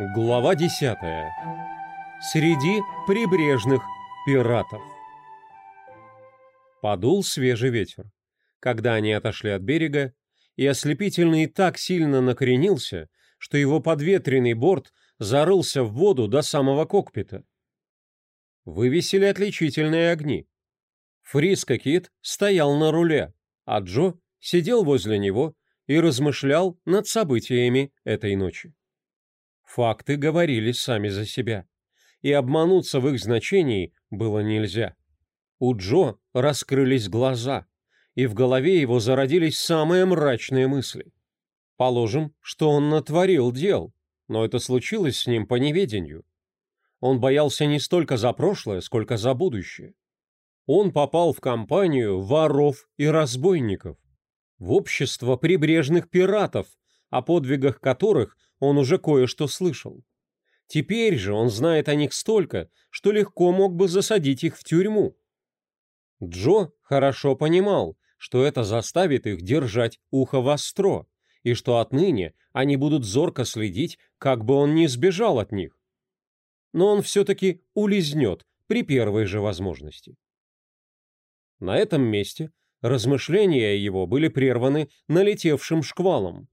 Глава 10. Среди прибрежных пиратов. Подул свежий ветер. Когда они отошли от берега, и ослепительный так сильно накренился, что его подветренный борт зарылся в воду до самого кокпита. Вывесили отличительные огни. Фриско Кит стоял на руле, а Джо сидел возле него и размышлял над событиями этой ночи. Факты говорили сами за себя, и обмануться в их значении было нельзя. У Джо раскрылись глаза, и в голове его зародились самые мрачные мысли. Положим, что он натворил дел, но это случилось с ним по неведению. Он боялся не столько за прошлое, сколько за будущее. Он попал в компанию воров и разбойников, в общество прибрежных пиратов, о подвигах которых он уже кое-что слышал. Теперь же он знает о них столько, что легко мог бы засадить их в тюрьму. Джо хорошо понимал, что это заставит их держать ухо востро, и что отныне они будут зорко следить, как бы он ни сбежал от них. Но он все-таки улизнет при первой же возможности. На этом месте размышления его были прерваны налетевшим шквалом.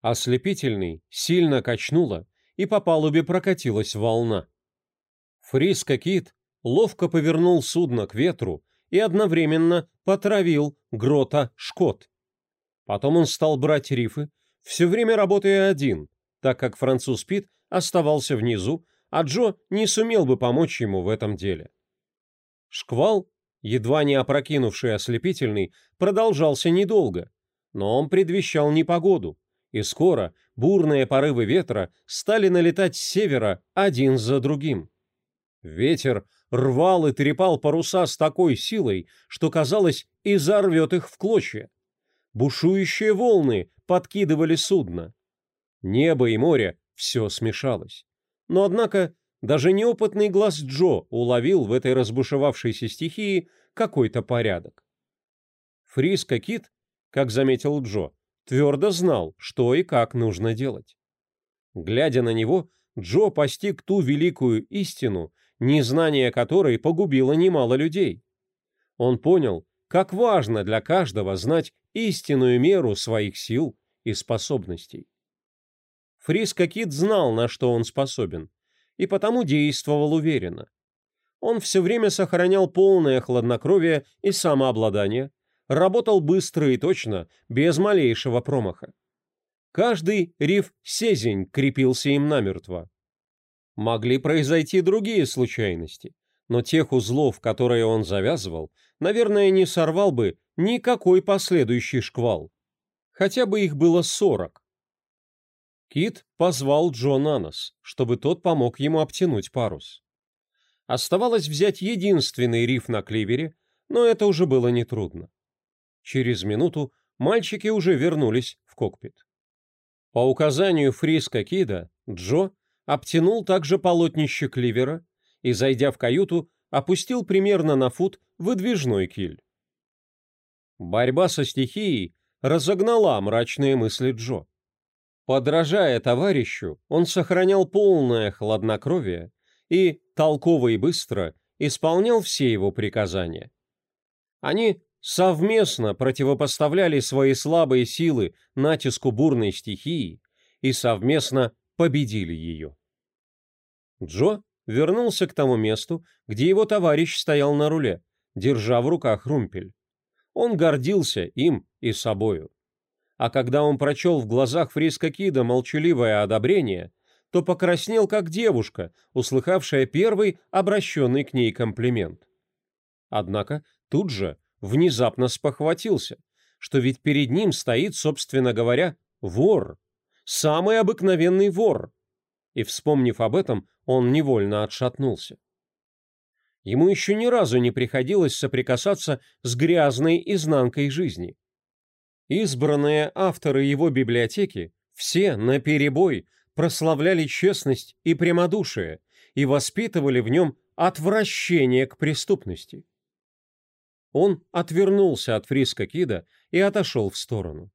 Ослепительный сильно качнуло, и по палубе прокатилась волна. Фриско Кит ловко повернул судно к ветру и одновременно потравил грота Шкот. Потом он стал брать рифы, все время работая один, так как француз Пит оставался внизу, а Джо не сумел бы помочь ему в этом деле. Шквал, едва не опрокинувший ослепительный, продолжался недолго, но он предвещал непогоду, и скоро бурные порывы ветра стали налетать с севера один за другим. Ветер рвал и трепал паруса с такой силой, что, казалось, и зарвет их в клочья. Бушующие волны подкидывали судно. Небо и море все смешалось. Но, однако, даже неопытный глаз Джо уловил в этой разбушевавшейся стихии какой-то порядок. Фриско Кит, как заметил Джо, твердо знал, что и как нужно делать. Глядя на него, Джо постиг ту великую истину, незнание которой погубило немало людей. Он понял, как важно для каждого знать истинную меру своих сил и способностей. Фриско Кит знал, на что он способен, и потому действовал уверенно. Он все время сохранял полное хладнокровие и самообладание, работал быстро и точно, без малейшего промаха. Каждый риф сезень крепился им намертво. Могли произойти другие случайности, но тех узлов, которые он завязывал, наверное, не сорвал бы никакой последующий шквал. Хотя бы их было сорок. Кит позвал Джо на нос, чтобы тот помог ему обтянуть парус. Оставалось взять единственный риф на кливере, но это уже было нетрудно. Через минуту мальчики уже вернулись в кокпит. По указанию Фриска Кида, Джо обтянул также полотнище кливера и, зайдя в каюту, опустил примерно на фут выдвижной киль. Борьба со стихией разогнала мрачные мысли Джо. Подражая товарищу, он сохранял полное хладнокровие и, толково и быстро, исполнял все его приказания. Они совместно противопоставляли свои слабые силы натиску бурной стихии и совместно победили ее. Джо вернулся к тому месту, где его товарищ стоял на руле, держа в руках румпель. Он гордился им и собою. А когда он прочел в глазах Фриска Кида молчаливое одобрение, то покраснел как девушка, услыхавшая первый обращенный к ней комплимент. Однако тут же внезапно спохватился, что ведь перед ним стоит, собственно говоря, вор, самый обыкновенный вор. И, вспомнив об этом, он невольно отшатнулся. Ему еще ни разу не приходилось соприкасаться с грязной изнанкой жизни. Избранные авторы его библиотеки все наперебой прославляли честность и прямодушие и воспитывали в нем отвращение к преступности. Он отвернулся от Фриска Кида и отошел в сторону.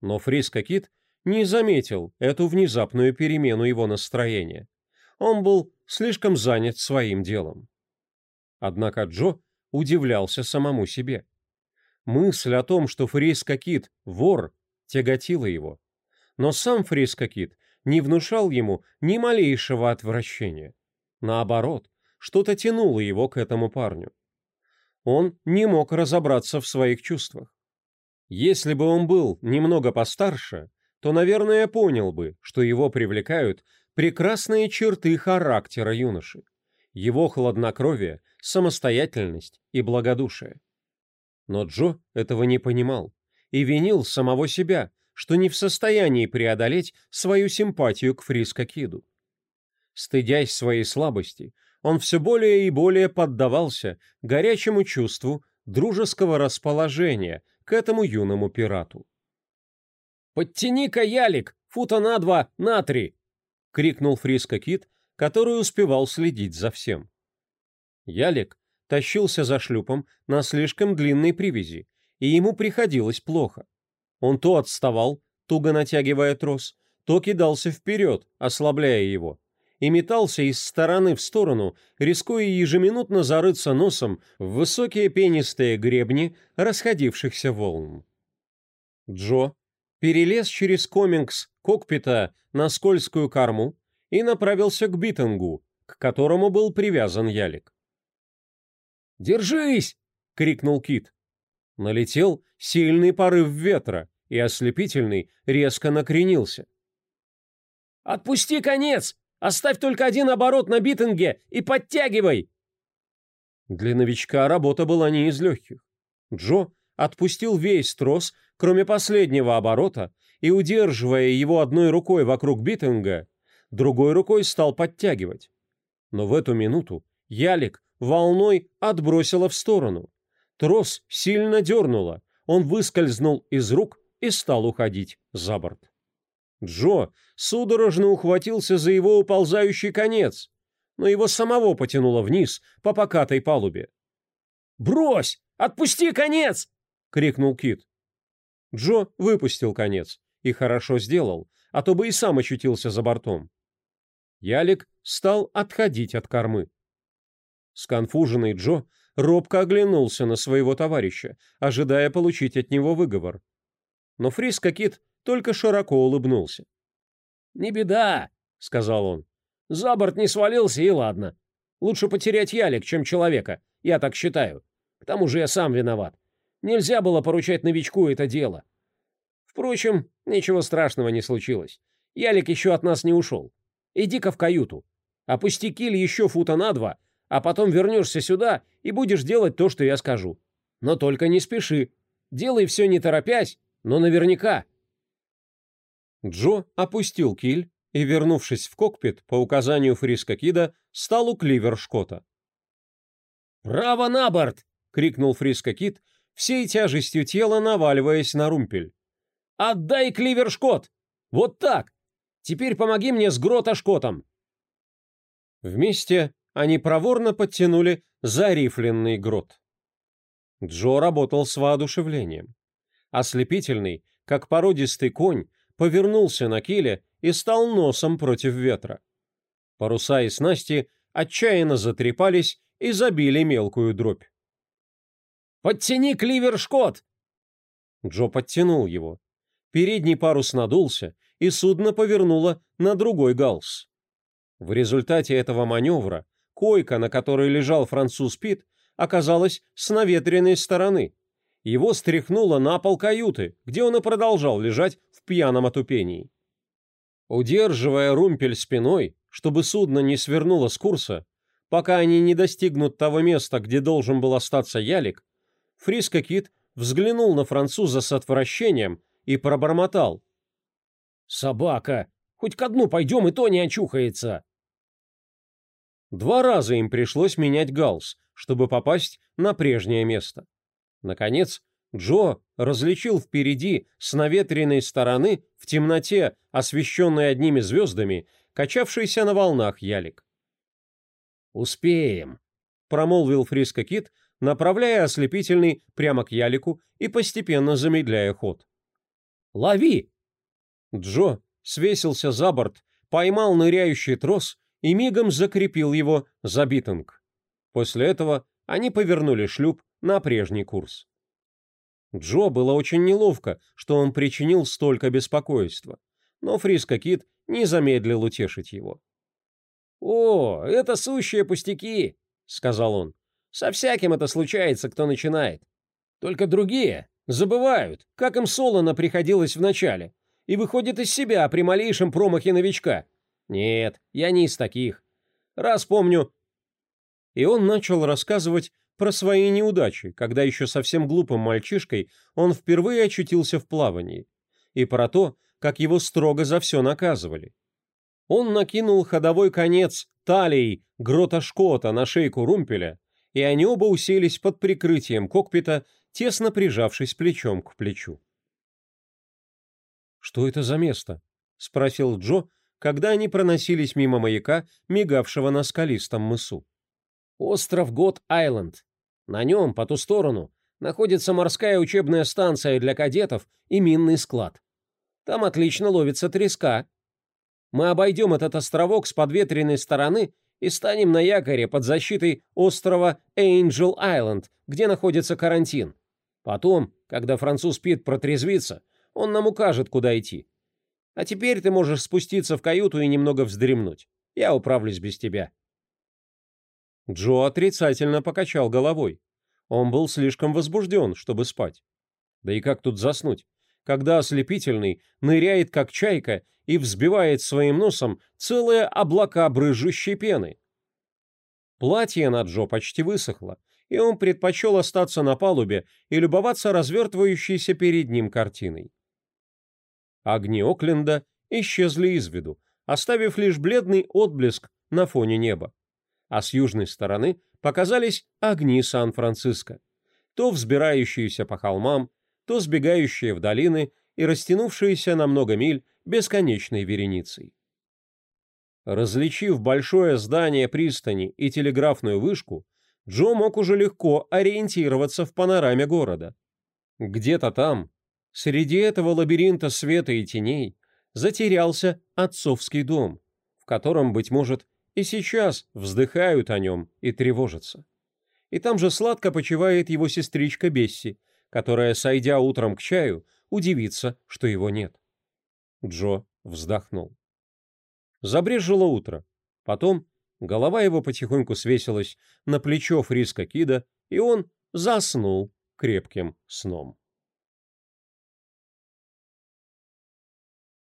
Но Фриска Кид не заметил эту внезапную перемену его настроения. Он был слишком занят своим делом. Однако Джо удивлялся самому себе. Мысль о том, что Фриско Кит – вор, тяготила его. Но сам Фриско Кит не внушал ему ни малейшего отвращения. Наоборот, что-то тянуло его к этому парню. Он не мог разобраться в своих чувствах. Если бы он был немного постарше, то, наверное, понял бы, что его привлекают прекрасные черты характера юноши, его хладнокровие, самостоятельность и благодушие. Но Джо этого не понимал и винил самого себя, что не в состоянии преодолеть свою симпатию к Фриско Киду. Стыдясь своей слабости, он все более и более поддавался горячему чувству дружеского расположения к этому юному пирату. «Подтяни-ка ялик, фута на два, на три!» — крикнул Фриско Кит, который успевал следить за всем. Ялик тащился за шлюпом на слишком длинной привязи, и ему приходилось плохо. Он то отставал, туго натягивая трос, то кидался вперед, ослабляя его, и метался из стороны в сторону, рискуя ежеминутно зарыться носом в высокие пенистые гребни расходившихся волн. Джо перелез через комингс кокпита на скользкую корму и направился к битингу, к которому был привязан ялик. «Держись!» — крикнул Кит. Налетел сильный порыв ветра, и ослепительный резко накренился. «Отпусти конец! Оставь только один оборот на битинге и подтягивай!» Для новичка работа была не из легких. Джо отпустил весь трос, кроме последнего оборота, и, удерживая его одной рукой вокруг битинга, другой рукой стал подтягивать. Но в эту минуту ялик волной отбросило в сторону. Трос сильно дернуло, он выскользнул из рук и стал уходить за борт. Джо судорожно ухватился за его уползающий конец, но его самого потянуло вниз по покатой палубе. «Брось! Отпусти конец!» — крикнул Кит. Джо выпустил конец и хорошо сделал, а то бы и сам очутился за бортом. Ялик стал отходить от кормы. Сконфуженный Джо робко оглянулся на своего товарища, ожидая получить от него выговор. Но Фриско Кит только широко улыбнулся. «Не беда», — сказал он. «За борт не свалился, и ладно. Лучше потерять ялик, чем человека, я так считаю. К тому же я сам виноват. Нельзя было поручать новичку это дело. Впрочем, ничего страшного не случилось. Ялик еще от нас не ушел. Иди-ка в каюту. Опусти киль еще фута на два, а потом вернешься сюда и будешь делать то, что я скажу. Но только не спеши. Делай все не торопясь, но наверняка. Джо опустил киль и, вернувшись в кокпит, по указанию Фриска Кида, стал у кливер-шкота. «Право на борт!» — крикнул Фриска Кид, всей тяжестью тела наваливаясь на румпель. «Отдай кливер-шкот! Вот так! Теперь помоги мне с грота-шкотом!» Вместе они проворно подтянули зарифленный грот. Джо работал с воодушевлением. Ослепительный, как породистый конь, повернулся на киле и стал носом против ветра. Паруса и снасти отчаянно затрепались и забили мелкую дробь. «Подтяни кливер Шкот!» Джо подтянул его. Передний парус надулся, и судно повернуло на другой галс. В результате этого маневра койка, на которой лежал француз Пит, оказалась с наветренной стороны. Его стряхнуло на пол каюты, где он и продолжал лежать в пьяном отупении. Удерживая румпель спиной, чтобы судно не свернуло с курса, пока они не достигнут того места, где должен был остаться ялик, Фриско Кит взглянул на француза с отвращением и пробормотал. «Собака! Хоть ко дну пойдем, и то не очухается!» Два раза им пришлось менять галс, чтобы попасть на прежнее место. Наконец, Джо различил впереди с наветренной стороны в темноте, освещенной одними звездами, качавшийся на волнах ялик. «Успеем», — промолвил Фриско Кит, направляя ослепительный прямо к ялику и постепенно замедляя ход. «Лови!» Джо свесился за борт, поймал ныряющий трос и мигом закрепил его за битинг. После этого они повернули шлюп на прежний курс. Джо было очень неловко, что он причинил столько беспокойства, но Фриско Кит не замедлил утешить его. «О, это сущие пустяки», — сказал он. «Со всяким это случается, кто начинает. Только другие забывают, как им солоно приходилось вначале, и выходят из себя при малейшем промахе новичка. Нет, я не из таких. Раз помню...» И он начал рассказывать про свои неудачи, когда еще совсем глупым мальчишкой он впервые очутился в плавании, и про то, как его строго за все наказывали. Он накинул ходовой конец талией грота Шкота на шейку румпеля, и они оба уселись под прикрытием кокпита, тесно прижавшись плечом к плечу. «Что это за место?» — спросил Джо, когда они проносились мимо маяка, мигавшего на скалистом мысу. «Остров Гот-Айленд», на нем, по ту сторону, находится морская учебная станция для кадетов и минный склад. Там отлично ловится треска. Мы обойдем этот островок с подветренной стороны и станем на якоре под защитой острова Эйнджел-Айленд, где находится карантин. Потом, когда француз Пит протрезвится, он нам укажет, куда идти. А теперь ты можешь спуститься в каюту и немного вздремнуть. Я управлюсь без тебя. Джо отрицательно покачал головой. Он был слишком возбужден, чтобы спать. Да и как тут заснуть, когда ослепительный ныряет как чайка и взбивает своим носом целые облака брызжущей пены? Платье на Джо почти высохло, и он предпочел остаться на палубе и любоваться развертывающейся перед ним картиной. Огни Окленда исчезли из виду, оставив лишь бледный отблеск на фоне неба а с южной стороны показались огни Сан-Франциско, то взбирающиеся по холмам, то сбегающие в долины и растянувшиеся на много миль бесконечной вереницей. Различив большое здание пристани и телеграфную вышку, Джо мог уже легко ориентироваться в панораме города. Где-то там, среди этого лабиринта света и теней, затерялся отцовский дом, в котором, быть может, и сейчас вздыхают о нем и тревожатся. И там же сладко почивает его сестричка Бесси, которая, сойдя утром к чаю, удивится, что его нет. Джо вздохнул. Забрежило утро. Потом голова его потихоньку свесилась на плечо Фриска Кида, и он заснул крепким сном.